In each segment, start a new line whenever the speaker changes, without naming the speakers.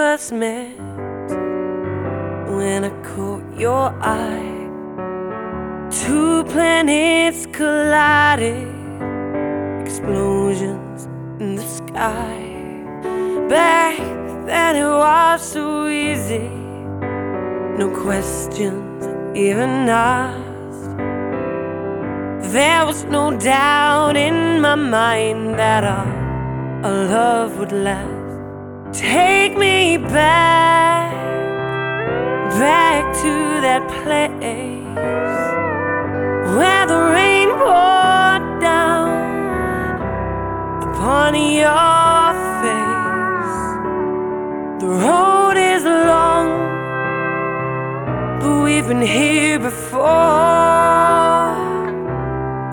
first met when I caught your eye. Two planets collided, explosions in the sky. Back then it was so easy, no questions even asked. There was no doubt in my mind that our, our love would last. Take me back, back to that place where the rain poured down upon your face. The road is long, but we've been here before.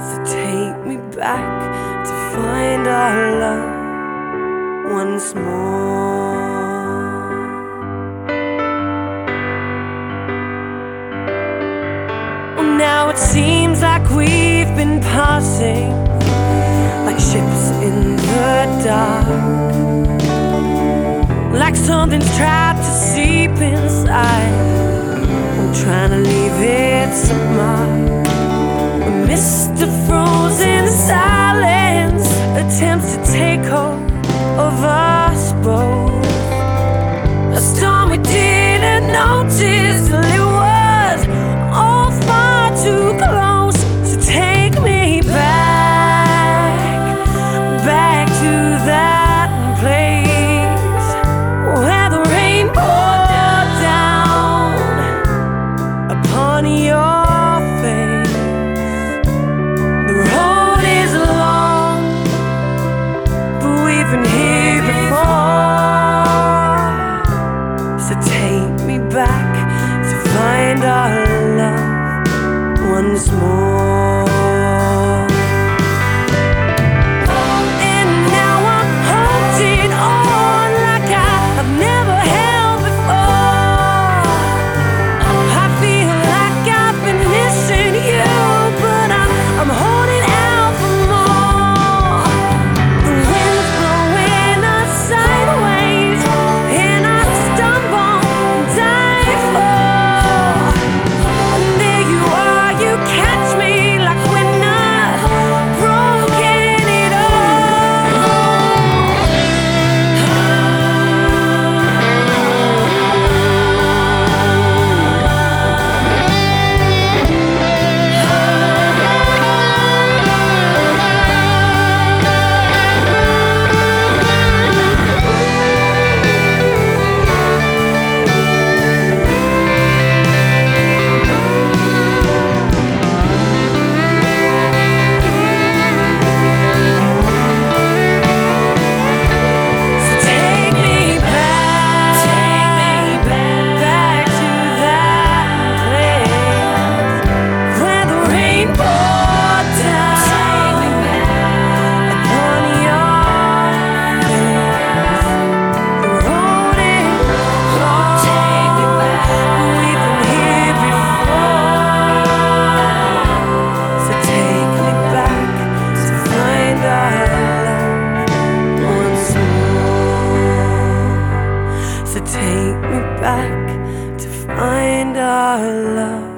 So take me back to find our love once more. It seems like we've been passing like ships in the dark. Like something's tried to seep inside. I'm trying to leave its back to find our love once more. Find our love